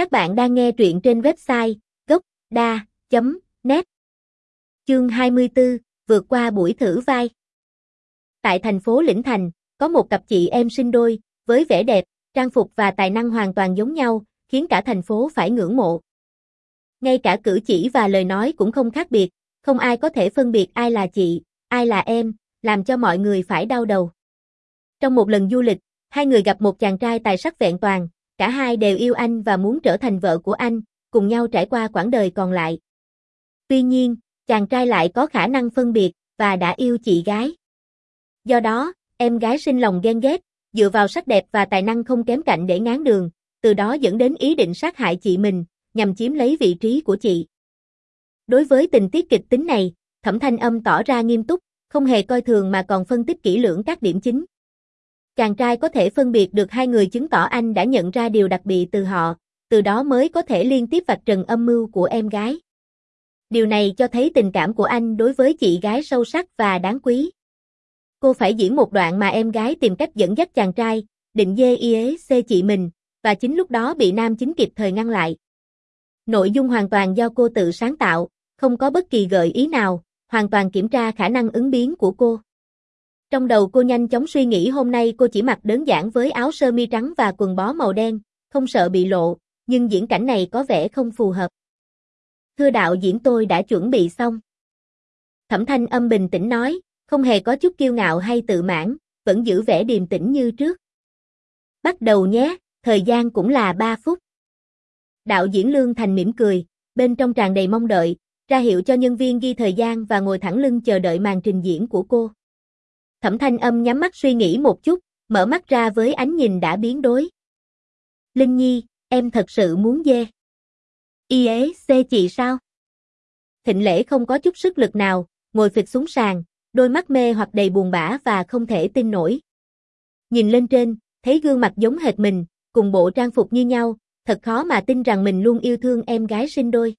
Các bạn đang nghe truyện trên website gốc.da.net Chương 24, vượt qua buổi thử vai Tại thành phố Lĩnh Thành, có một cặp chị em sinh đôi, với vẻ đẹp, trang phục và tài năng hoàn toàn giống nhau, khiến cả thành phố phải ngưỡng mộ. Ngay cả cử chỉ và lời nói cũng không khác biệt, không ai có thể phân biệt ai là chị, ai là em, làm cho mọi người phải đau đầu. Trong một lần du lịch, hai người gặp một chàng trai tài sắc vẹn toàn, cả hai đều yêu anh và muốn trở thành vợ của anh, cùng nhau trải qua quãng đời còn lại. Tuy nhiên, chàng trai lại có khả năng phân biệt, và đã yêu chị gái. Do đó, em gái sinh lòng ghen ghét, dựa vào sắc đẹp và tài năng không kém cạnh để ngán đường, từ đó dẫn đến ý định sát hại chị mình, nhằm chiếm lấy vị trí của chị. Đối với tình tiết kịch tính này, Thẩm Thanh Âm tỏ ra nghiêm túc, không hề coi thường mà còn phân tích kỹ lưỡng các điểm chính. Chàng trai có thể phân biệt được hai người chứng tỏ anh đã nhận ra điều đặc biệt từ họ, từ đó mới có thể liên tiếp vạch trần âm mưu của em gái. Điều này cho thấy tình cảm của anh đối với chị gái sâu sắc và đáng quý. Cô phải diễn một đoạn mà em gái tìm cách dẫn dắt chàng trai, định dê yế xê chị mình, và chính lúc đó bị nam chính kịp thời ngăn lại. Nội dung hoàn toàn do cô tự sáng tạo, không có bất kỳ gợi ý nào, hoàn toàn kiểm tra khả năng ứng biến của cô. Trong đầu cô nhanh chóng suy nghĩ hôm nay cô chỉ mặc đơn giản với áo sơ mi trắng và quần bó màu đen, không sợ bị lộ, nhưng diễn cảnh này có vẻ không phù hợp. Thưa đạo diễn tôi đã chuẩn bị xong. Thẩm thanh âm bình tĩnh nói, không hề có chút kiêu ngạo hay tự mãn, vẫn giữ vẻ điềm tĩnh như trước. Bắt đầu nhé, thời gian cũng là 3 phút. Đạo diễn Lương Thành mỉm cười, bên trong tràn đầy mong đợi, ra hiệu cho nhân viên ghi thời gian và ngồi thẳng lưng chờ đợi màn trình diễn của cô. Thẩm thanh âm nhắm mắt suy nghĩ một chút, mở mắt ra với ánh nhìn đã biến đối. Linh Nhi, em thật sự muốn dê. Y ế xê chị sao? Thịnh lễ không có chút sức lực nào, ngồi phịch xuống sàn, đôi mắt mê hoặc đầy buồn bã và không thể tin nổi. Nhìn lên trên, thấy gương mặt giống hệt mình, cùng bộ trang phục như nhau, thật khó mà tin rằng mình luôn yêu thương em gái sinh đôi.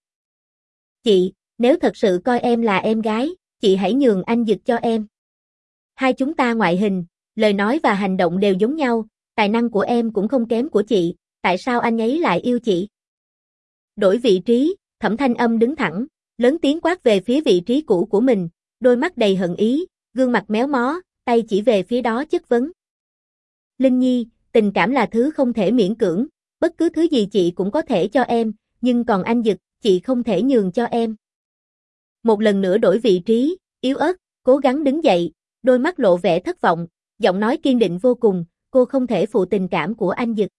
Chị, nếu thật sự coi em là em gái, chị hãy nhường anh giật cho em. Hai chúng ta ngoại hình, lời nói và hành động đều giống nhau, tài năng của em cũng không kém của chị, tại sao anh ấy lại yêu chị? Đổi vị trí, thẩm thanh âm đứng thẳng, lớn tiếng quát về phía vị trí cũ của mình, đôi mắt đầy hận ý, gương mặt méo mó, tay chỉ về phía đó chất vấn. Linh Nhi, tình cảm là thứ không thể miễn cưỡng, bất cứ thứ gì chị cũng có thể cho em, nhưng còn anh Dực, chị không thể nhường cho em. Một lần nữa đổi vị trí, yếu ớt, cố gắng đứng dậy, đôi mắt lộ vẻ thất vọng, giọng nói kiên định vô cùng, cô không thể phụ tình cảm của anh Dực.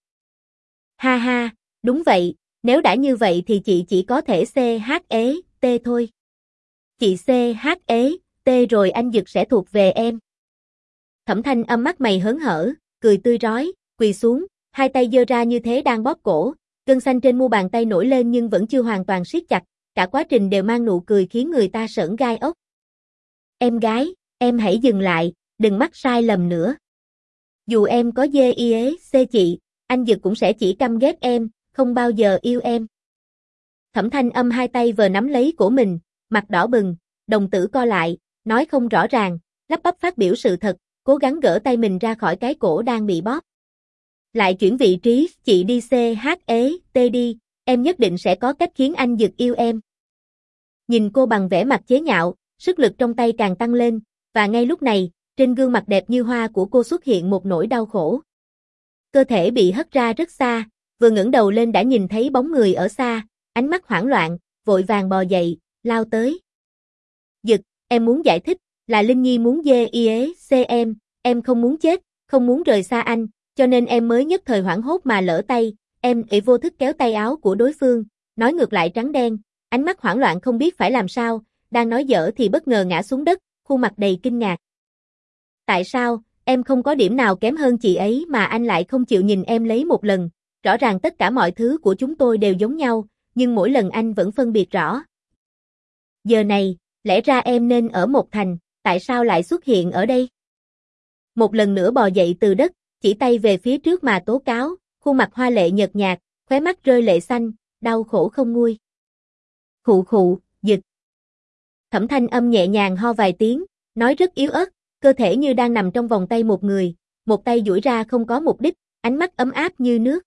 Ha ha, đúng vậy, nếu đã như vậy thì chị chỉ có thể CH ế, T thôi. Chị CH ế, T rồi anh Dực sẽ thuộc về em. Thẩm thanh âm mắt mày hớn hở, cười tươi rói, quỳ xuống, hai tay giơ ra như thế đang bóp cổ, gân xanh trên mu bàn tay nổi lên nhưng vẫn chưa hoàn toàn siết chặt, cả quá trình đều mang nụ cười khiến người ta sởn gai ốc. Em gái, em hãy dừng lại, đừng mắc sai lầm nữa. Dù em có dê y ế, xê chị, anh Dực cũng sẽ chỉ căm ghét em, không bao giờ yêu em. Thẩm thanh âm hai tay vờ nắm lấy cổ mình, mặt đỏ bừng, đồng tử co lại, nói không rõ ràng, lắp bắp phát biểu sự thật, cố gắng gỡ tay mình ra khỏi cái cổ đang bị bóp. Lại chuyển vị trí, chị đi C, H, ế, T đi, em nhất định sẽ có cách khiến anh Dực yêu em. Nhìn cô bằng vẻ mặt chế nhạo, sức lực trong tay càng tăng lên, và ngay lúc này, trên gương mặt đẹp như hoa của cô xuất hiện một nỗi đau khổ. Cơ thể bị hất ra rất xa, vừa ngẩng đầu lên đã nhìn thấy bóng người ở xa, ánh mắt hoảng loạn, vội vàng bò dậy, lao tới. Dực, em muốn giải thích, là Linh Nhi muốn dê y ế c em, em không muốn chết, không muốn rời xa anh, cho nên em mới nhất thời hoảng hốt mà lỡ tay, em ỷ vô thức kéo tay áo của đối phương, nói ngược lại trắng đen, ánh mắt hoảng loạn không biết phải làm sao, đang nói dở thì bất ngờ ngã xuống đất, khuôn mặt đầy kinh ngạc. Tại sao, em không có điểm nào kém hơn chị ấy mà anh lại không chịu nhìn em lấy một lần, rõ ràng tất cả mọi thứ của chúng tôi đều giống nhau, nhưng mỗi lần anh vẫn phân biệt rõ. Giờ này, lẽ ra em nên ở một thành, tại sao lại xuất hiện ở đây? Một lần nữa bò dậy từ đất, chỉ tay về phía trước mà tố cáo, khuôn mặt hoa lệ nhợt nhạt, khóe mắt rơi lệ xanh, đau khổ không nguôi. Khụ khụ, dịch. Thẩm thanh âm nhẹ nhàng ho vài tiếng, nói rất yếu ớt, cơ thể như đang nằm trong vòng tay một người, một tay duỗi ra không có mục đích, ánh mắt ấm áp như nước.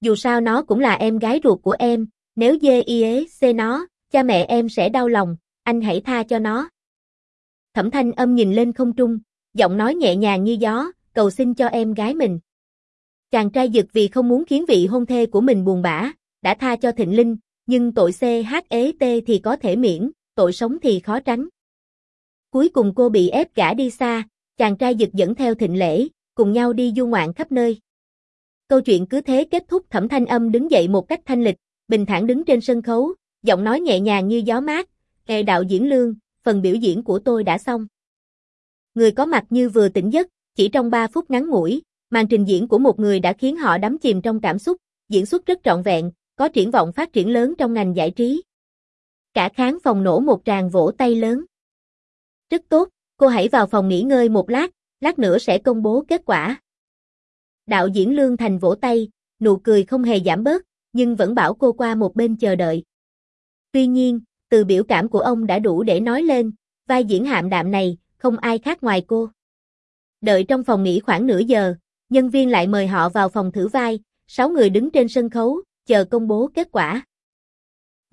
Dù sao nó cũng là em gái ruột của em, nếu dê y xê nó, cha mẹ em sẽ đau lòng, anh hãy tha cho nó. Thẩm thanh âm nhìn lên không trung, giọng nói nhẹ nhàng như gió, cầu xin cho em gái mình. Chàng trai giật vì không muốn khiến vị hôn thê của mình buồn bã, đã tha cho Thịnh Linh, nhưng tội CHET thì có thể miễn, tội sống thì khó tránh. Cuối cùng cô bị ép gả đi xa, chàng trai giật dẫn theo Thịnh Lễ, cùng nhau đi du ngoạn khắp nơi. Câu chuyện cứ thế kết thúc thẩm thanh âm đứng dậy một cách thanh lịch, bình thản đứng trên sân khấu, giọng nói nhẹ nhàng như gió mát, kề đạo diễn lương, phần biểu diễn của tôi đã xong. Người có mặt như vừa tỉnh giấc, chỉ trong 3 phút ngắn ngủi, màn trình diễn của một người đã khiến họ đắm chìm trong cảm xúc, diễn xuất rất trọn vẹn, có triển vọng phát triển lớn trong ngành giải trí. Cả khán phòng nổ một tràng vỗ tay lớn. Rất tốt, cô hãy vào phòng nghỉ ngơi một lát, lát nữa sẽ công bố kết quả. Đạo diễn Lương Thành vỗ tay, nụ cười không hề giảm bớt, nhưng vẫn bảo cô qua một bên chờ đợi. Tuy nhiên, từ biểu cảm của ông đã đủ để nói lên, vai diễn hạm đạm này, không ai khác ngoài cô. Đợi trong phòng nghỉ khoảng nửa giờ, nhân viên lại mời họ vào phòng thử vai, sáu người đứng trên sân khấu, chờ công bố kết quả.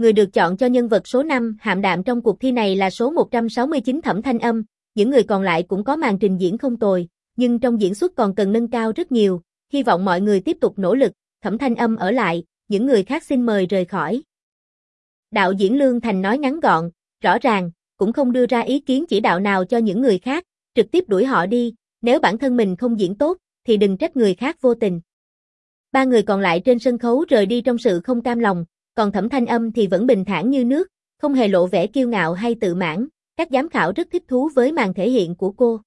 Người được chọn cho nhân vật số 5 hạm đạm trong cuộc thi này là số 169 Thẩm Thanh Âm, những người còn lại cũng có màn trình diễn không tồi, nhưng trong diễn xuất còn cần nâng cao rất nhiều, hy vọng mọi người tiếp tục nỗ lực, Thẩm Thanh Âm ở lại, những người khác xin mời rời khỏi. Đạo diễn Lương Thành nói ngắn gọn, rõ ràng, cũng không đưa ra ý kiến chỉ đạo nào cho những người khác, trực tiếp đuổi họ đi, nếu bản thân mình không diễn tốt, thì đừng trách người khác vô tình. Ba người còn lại trên sân khấu rời đi trong sự không cam lòng, còn thẩm thanh âm thì vẫn bình thản như nước, không hề lộ vẻ kiêu ngạo hay tự mãn, các giám khảo rất thích thú với màn thể hiện của cô.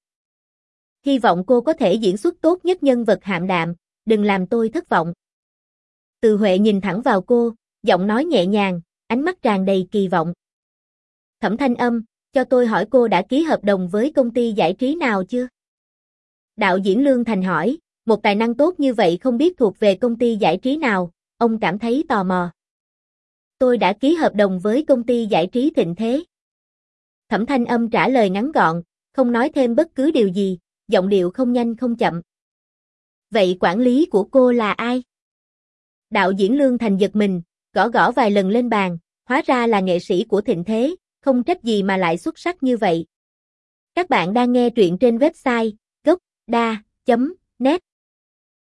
Hy vọng cô có thể diễn xuất tốt nhất nhân vật hạm đạm, đừng làm tôi thất vọng. Từ Huệ nhìn thẳng vào cô, giọng nói nhẹ nhàng, ánh mắt tràn đầy kỳ vọng. Thẩm thanh âm, cho tôi hỏi cô đã ký hợp đồng với công ty giải trí nào chưa? Đạo diễn Lương Thành hỏi, một tài năng tốt như vậy không biết thuộc về công ty giải trí nào, ông cảm thấy tò mò. Tôi đã ký hợp đồng với công ty giải trí thịnh thế. Thẩm thanh âm trả lời ngắn gọn, không nói thêm bất cứ điều gì, giọng điệu không nhanh không chậm. Vậy quản lý của cô là ai? Đạo diễn Lương Thành giật mình, gõ gõ vài lần lên bàn, hóa ra là nghệ sĩ của thịnh thế, không trách gì mà lại xuất sắc như vậy. Các bạn đang nghe truyện trên website gocda.net